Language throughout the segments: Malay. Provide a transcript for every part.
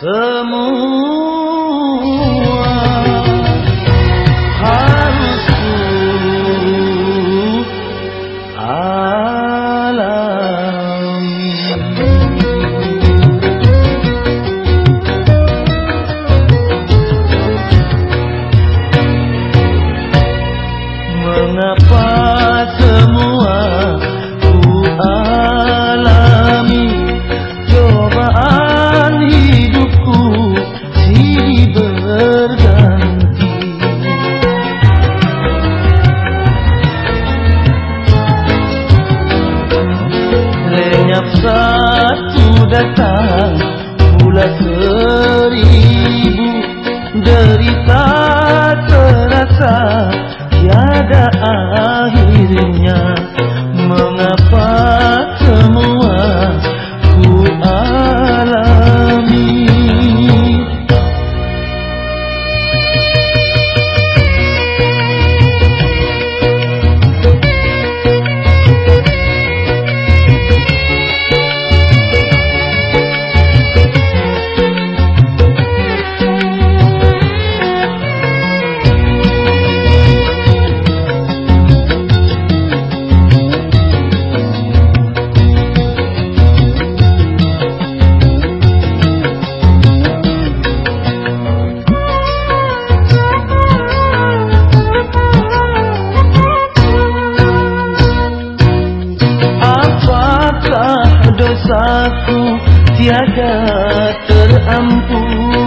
The moon. de aku tiada terampuh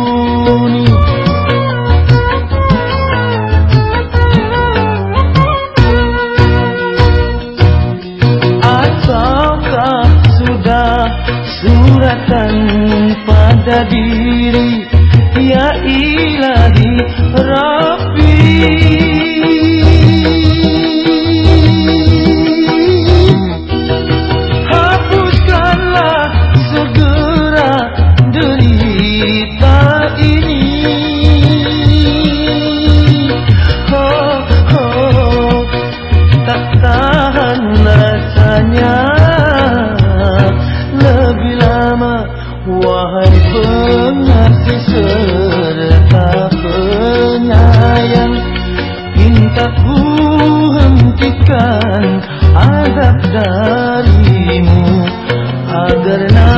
Wahai pengasih serta penyayang. Minta ku hentikan azab darimu Agar nanti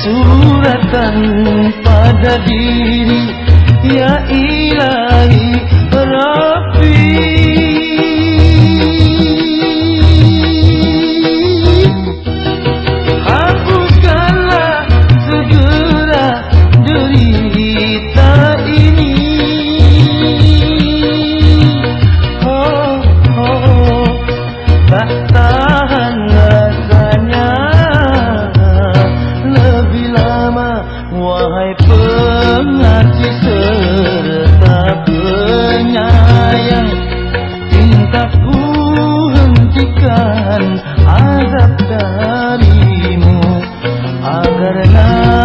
suratan pada diri ya ilahi. love.